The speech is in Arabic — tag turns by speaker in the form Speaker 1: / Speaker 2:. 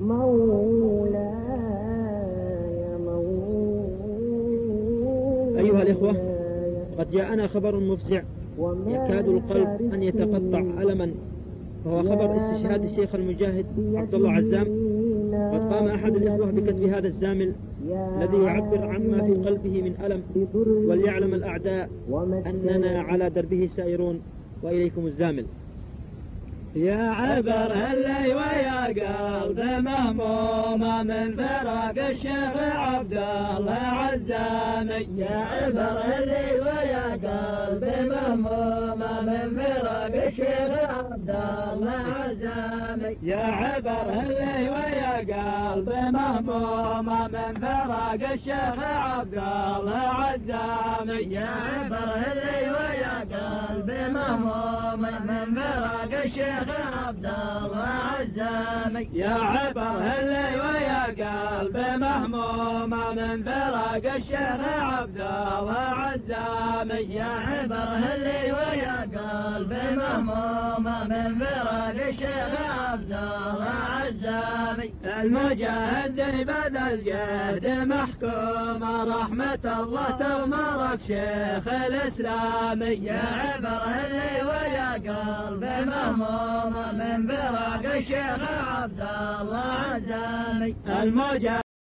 Speaker 1: مولاي مولاي
Speaker 2: أيها الإخوة قد جاءنا خبر مفزع يكاد القلب أن يتقطع ألما وهو خبر استشهاد الشيخ المجاهد عبد الله عزام. قد قام أحد الإخوة بكتب هذا الزامل الذي يعبر عما في قلبه من ألم وليعلم الأعداء أننا على دربه سائرون. وإليكم الزامل.
Speaker 3: يا عبر اللي ويا قلب مهمومة من فراق الشيخ عبد الله عزامي يا عبر اللي ويا قلب مهمومة من فراق الشيخ عبد الله عزامي يا عبر اللي ويا قلب مهمومة من فراق الشيخ عبد الله عزامي يا عبر اللي ويا قلب مهمومة من فراق الشيخ عبد الله عزامي يا عبر اللي ويا قلب مهمومة من فراق الشيخ عبد الله عزامي يا عبر اللي ويا قلب مهمومة من فراق الشيخ عبد الله عزامي المجاهد بعد الجهد محكومة رحمة الله تمرك شيخ الإسلامي يا عبر اللي ويا قلب مهمومة من فراق الشيخ عبد الله المجاهد